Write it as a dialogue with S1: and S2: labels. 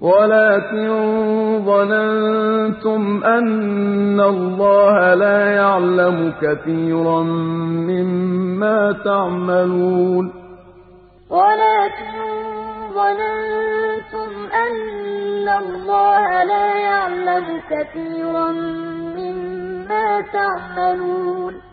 S1: ولكن ظننتم أن الله لا يعلم كثيرا مما تعملون.
S2: ولكن ظننتم أن الله لا يعلم كثيرا مما تعملون.